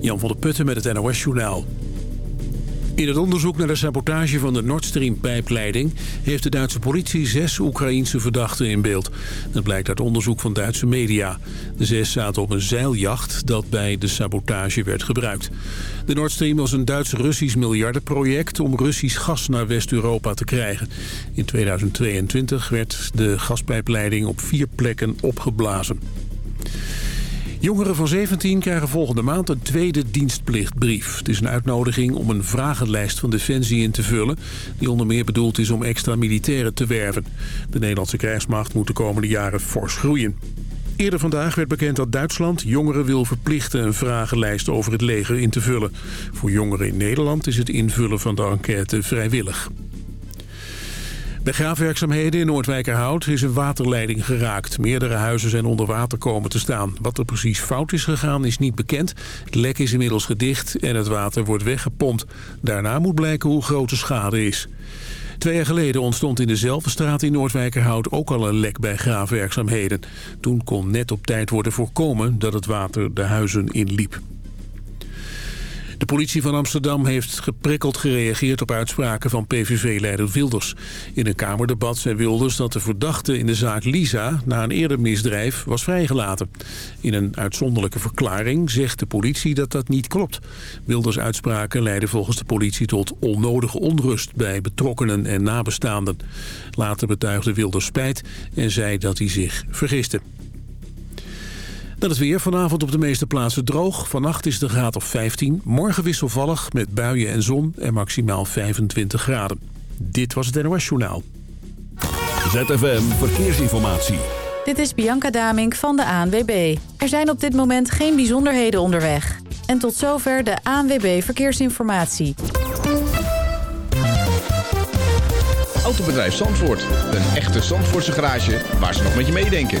Jan van der Putten met het NOS-journaal. In het onderzoek naar de sabotage van de Nord Stream-pijpleiding... heeft de Duitse politie zes Oekraïense verdachten in beeld. Dat blijkt uit onderzoek van Duitse media. De zes zaten op een zeiljacht dat bij de sabotage werd gebruikt. De Nord Stream was een Duits-Russisch miljardenproject... om Russisch gas naar West-Europa te krijgen. In 2022 werd de gaspijpleiding op vier plekken opgeblazen. Jongeren van 17 krijgen volgende maand een tweede dienstplichtbrief. Het is een uitnodiging om een vragenlijst van Defensie in te vullen... die onder meer bedoeld is om extra militairen te werven. De Nederlandse krijgsmacht moet de komende jaren fors groeien. Eerder vandaag werd bekend dat Duitsland jongeren wil verplichten... een vragenlijst over het leger in te vullen. Voor jongeren in Nederland is het invullen van de enquête vrijwillig. Bij graafwerkzaamheden in Noordwijkerhout is een waterleiding geraakt. Meerdere huizen zijn onder water komen te staan. Wat er precies fout is gegaan is niet bekend. Het lek is inmiddels gedicht en het water wordt weggepompt. Daarna moet blijken hoe groot de schade is. Twee jaar geleden ontstond in dezelfde straat in Noordwijkerhout ook al een lek bij graafwerkzaamheden. Toen kon net op tijd worden voorkomen dat het water de huizen inliep. De politie van Amsterdam heeft geprikkeld gereageerd op uitspraken van PVV-leider Wilders. In een kamerdebat zei Wilders dat de verdachte in de zaak Lisa na een eerder misdrijf was vrijgelaten. In een uitzonderlijke verklaring zegt de politie dat dat niet klopt. Wilders uitspraken leiden volgens de politie tot onnodige onrust bij betrokkenen en nabestaanden. Later betuigde Wilders spijt en zei dat hij zich vergiste. Dan het weer. Vanavond op de meeste plaatsen droog. Vannacht is de graad of 15. Morgen wisselvallig met buien en zon en maximaal 25 graden. Dit was het NOS Journaal. ZFM Verkeersinformatie. Dit is Bianca Damink van de ANWB. Er zijn op dit moment geen bijzonderheden onderweg. En tot zover de ANWB Verkeersinformatie. Autobedrijf Zandvoort. Een echte Zandvoortse garage waar ze nog met je meedenken.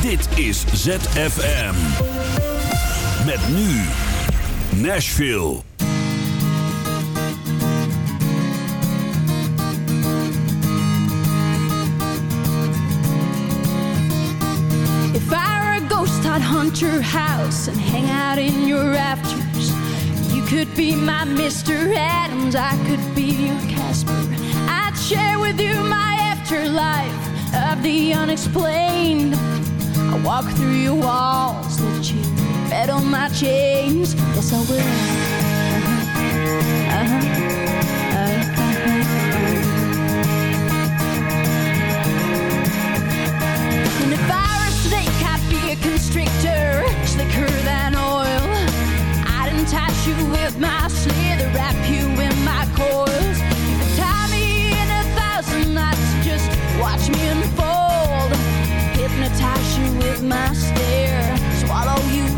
Dit is ZFM. Met nu Nashville. If I were a ghost, I'd hunt your house and hang out in your rafters. You could be my Mr. Adams, I could be your Casper. I'd share with you my afterlife of the unexplained. Walk through your walls, let you rattle my chains. Yes, I will. Uh-huh. Uh-huh. Uh-huh. And a snake, be a constrictor, slicker than oil. I'd entice you with my slither, wrap you in my coils. You could tie me in a thousand knots, just watch me unfold. With my stare, swallow you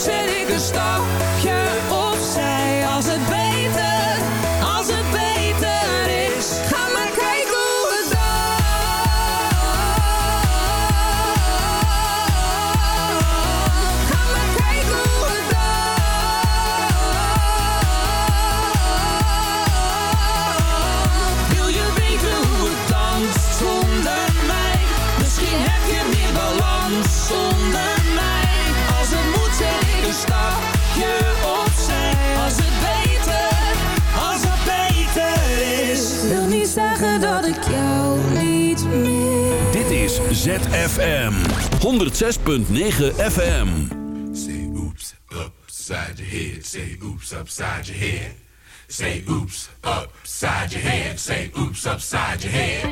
Muszę Wil niet zeggen dat ik jou niet meer. Dit is ZFM 106.9 FM. Say oops, upside your head. Say oops, upside your head. Say oops, upside your head. Say oops, upside your head.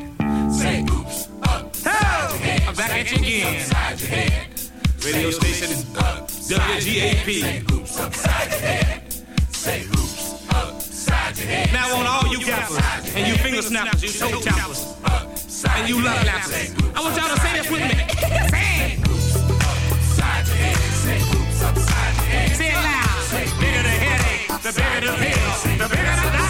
Say oops, upside your head. I'm back at you again. Radio station WGAP. Say hoops upside your head. Now on all you gappers and you finger snappers, you toe tappers, uh, and you love lappers. I want y'all to say this with me. Say it. Loud. Bigger the headache, the bigger the pill, the bigger the doctor,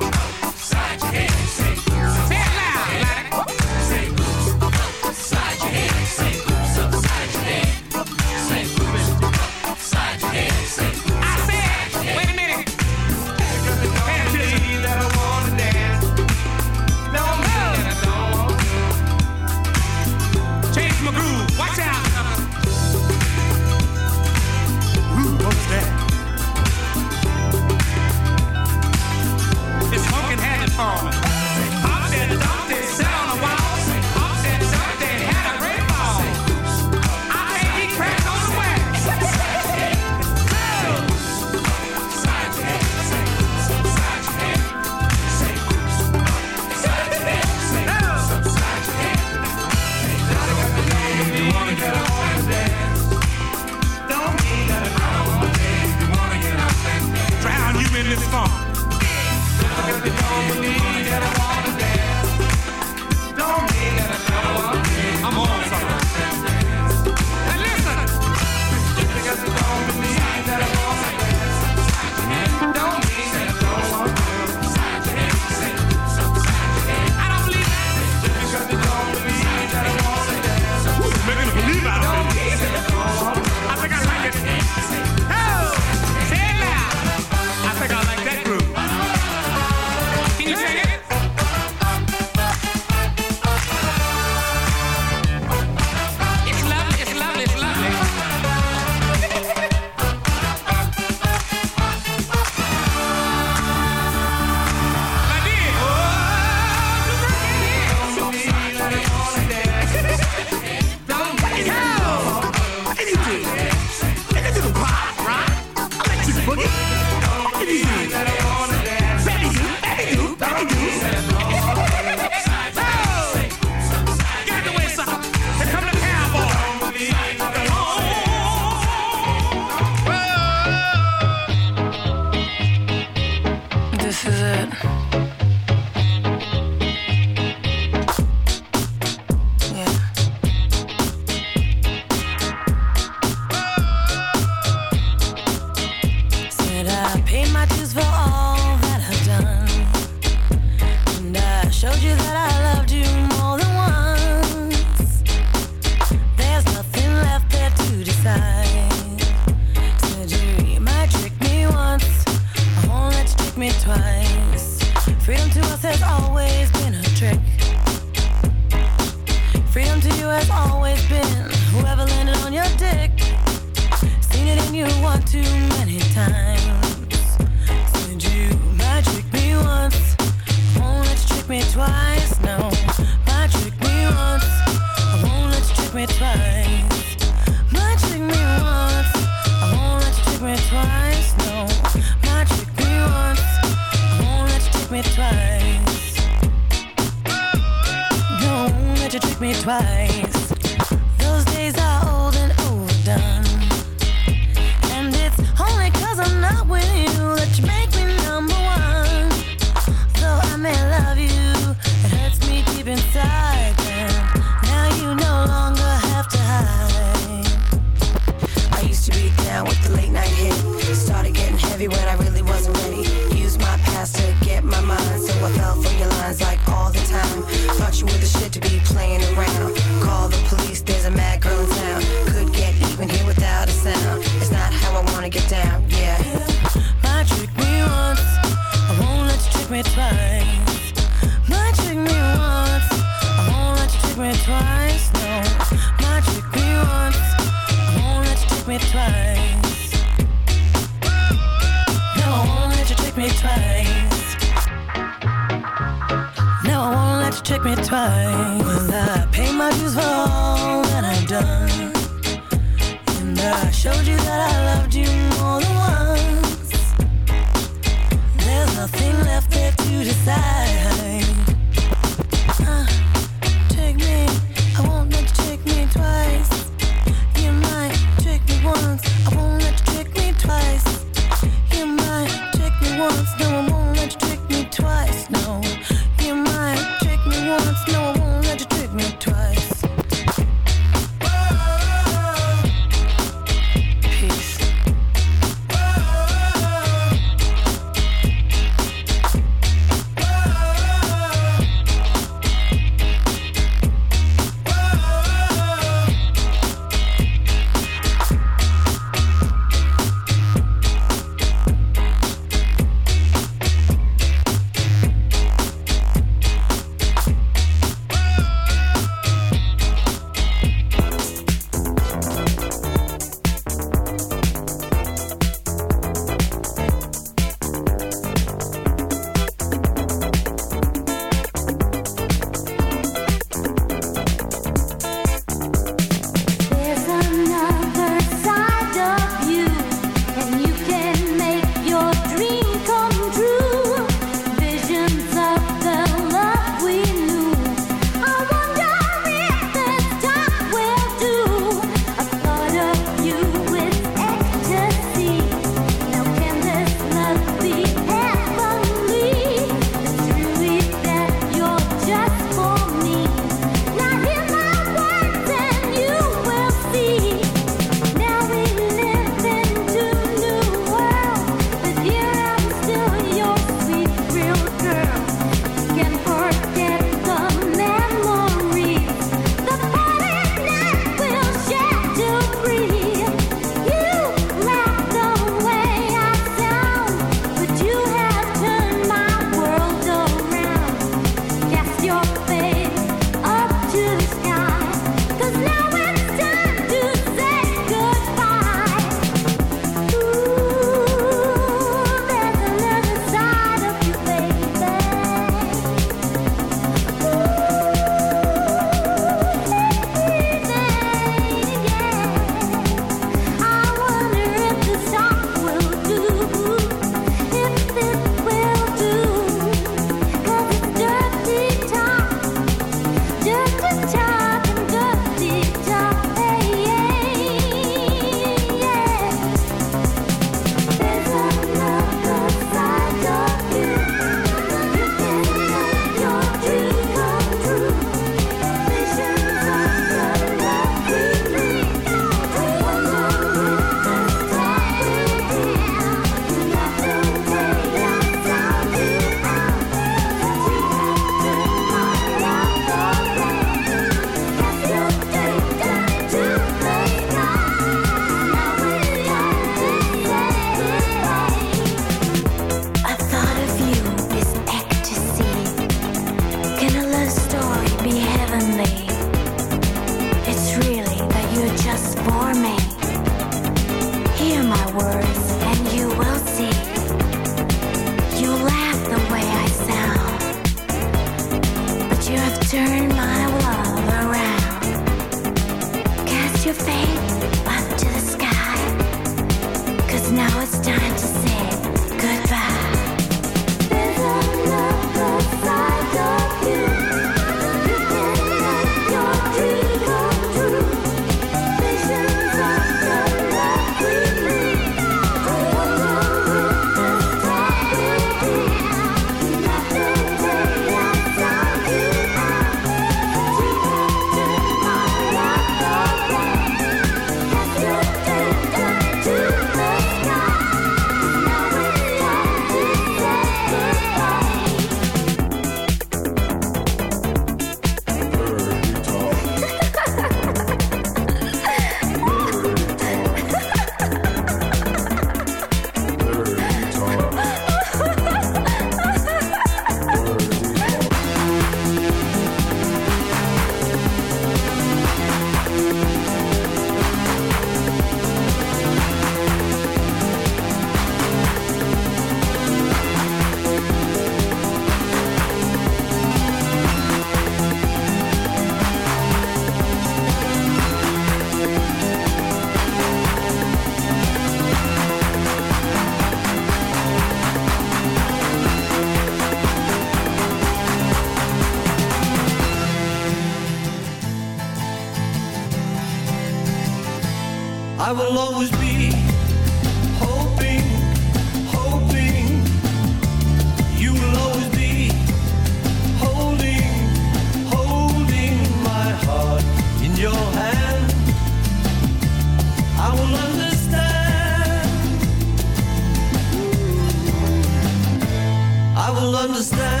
understand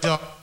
dot.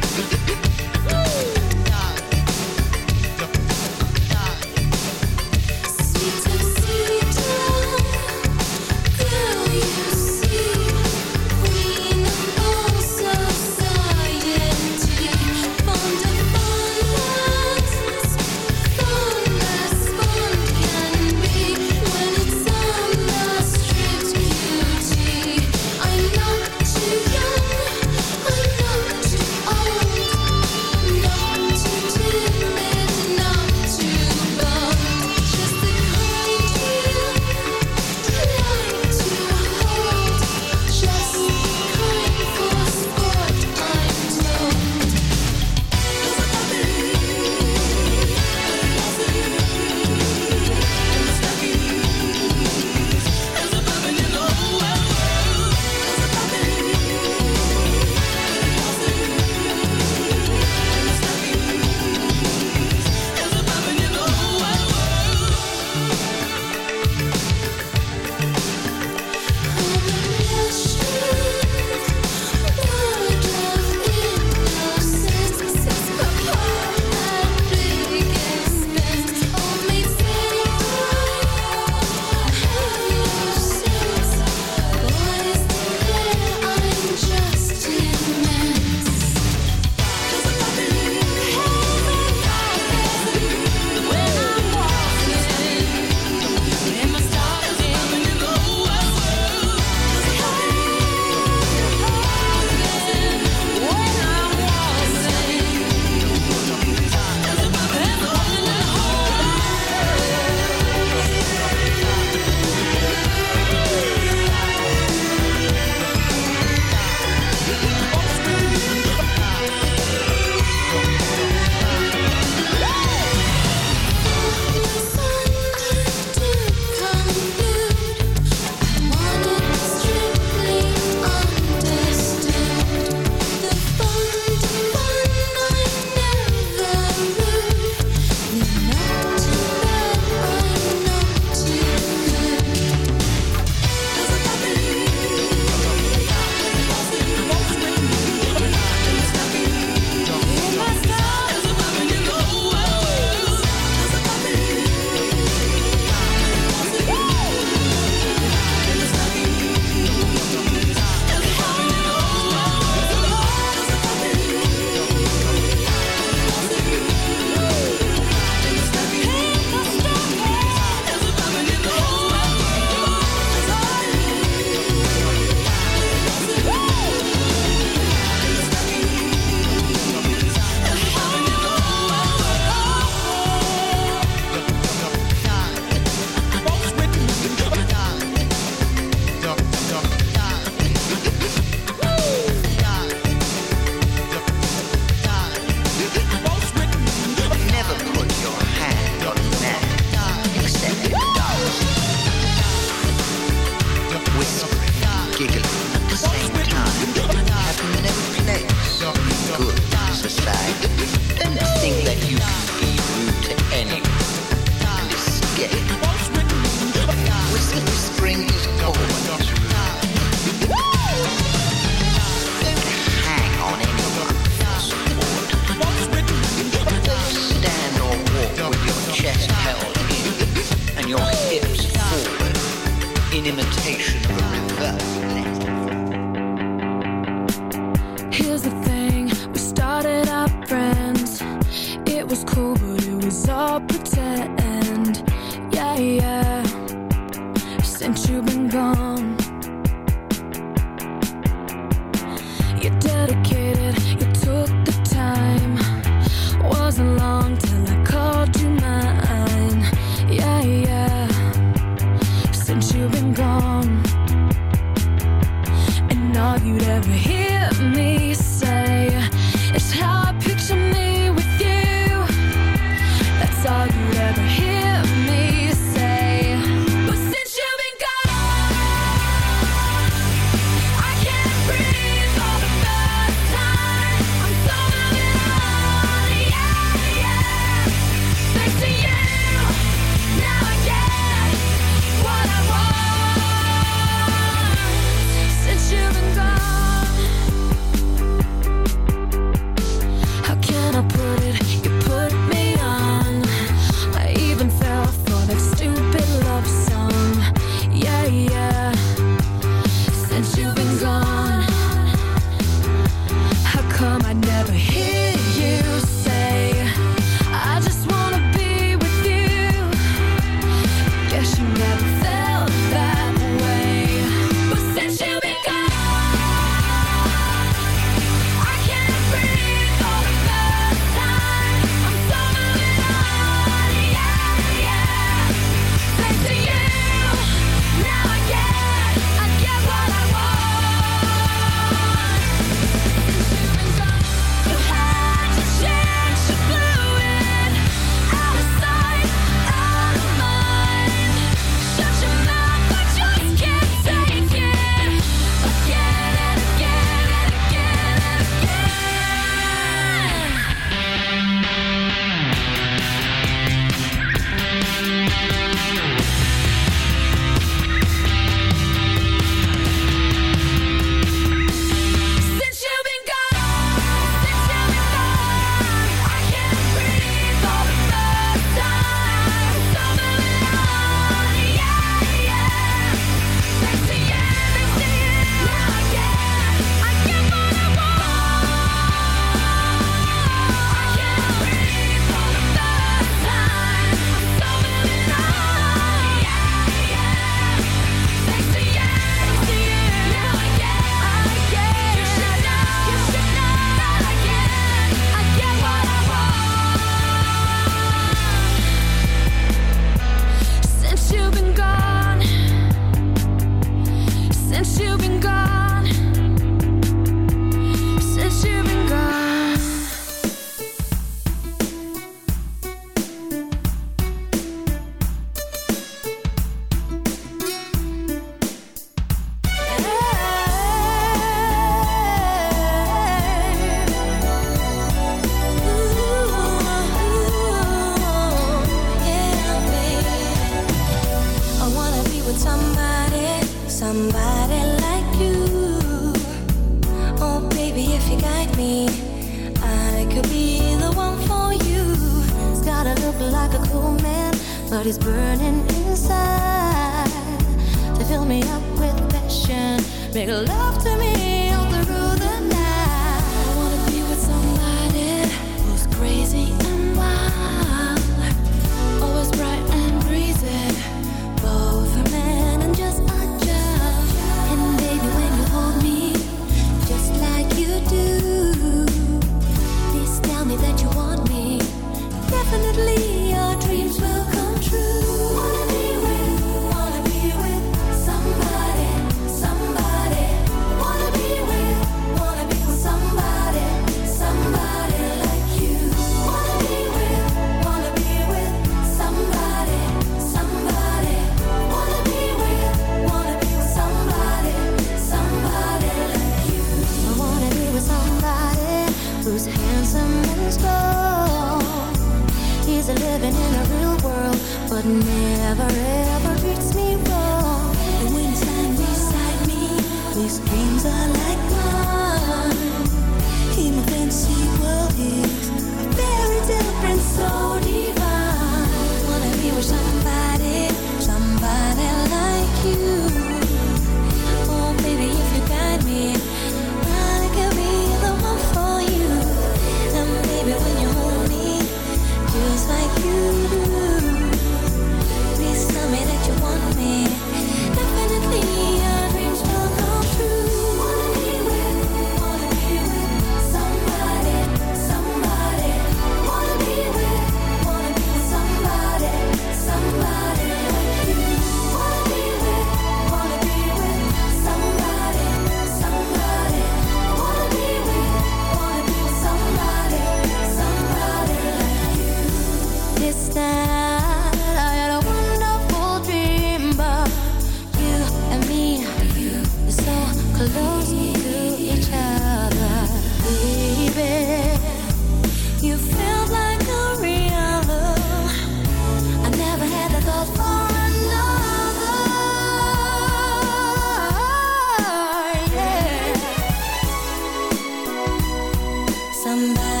Somebody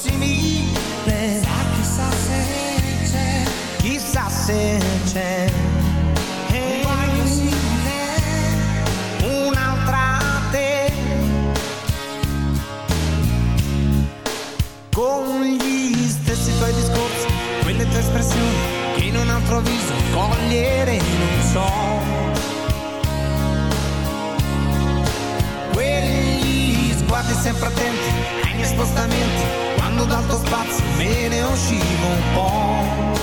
prossimi eh. chissà se c'è chissà se c'è eh. un'altra te con gli stessi tuoi discorsi quelle tue espressioni in un altro viso cogliere non so quegli sguardi sempre attenti ai miei spostamenti quando dal tuo spazio me ne uscivo un po'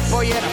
For you.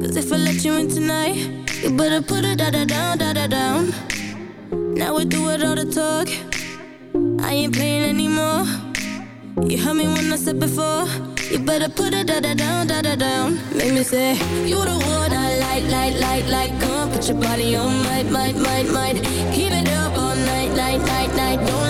Cause if I let you in tonight, you better put it da da down, da da down. Now we do it all the talk. I ain't playing anymore. You heard me when I said before. You better put it da da down, da da down. Make me say, You the one I like, like, like, like. Come on, put your body on, might, might, might, might. Keep it up all night, night, night, night. Don't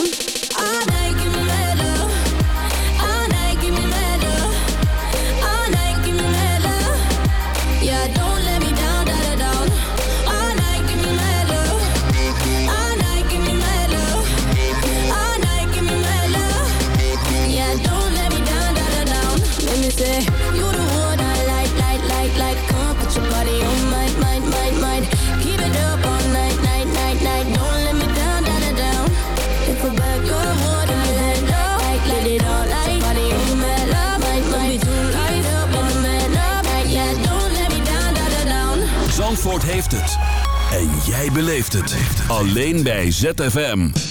Alleen bij ZFM.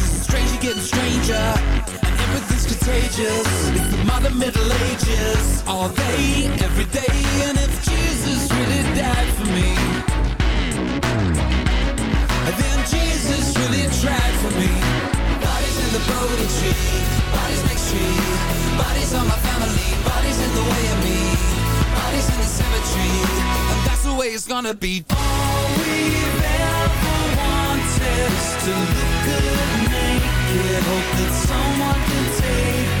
getting stranger, and everything's contagious. It's the modern Middle Ages, all day, every day, and if Jesus really died for me, then Jesus really tried for me. Bodies in the Bodhi tree, bodies next tree, bodies on my family, bodies in the way of me, bodies in the cemetery, and that's the way it's gonna be. All we've ever wanted is to look good naked, hope that someone can take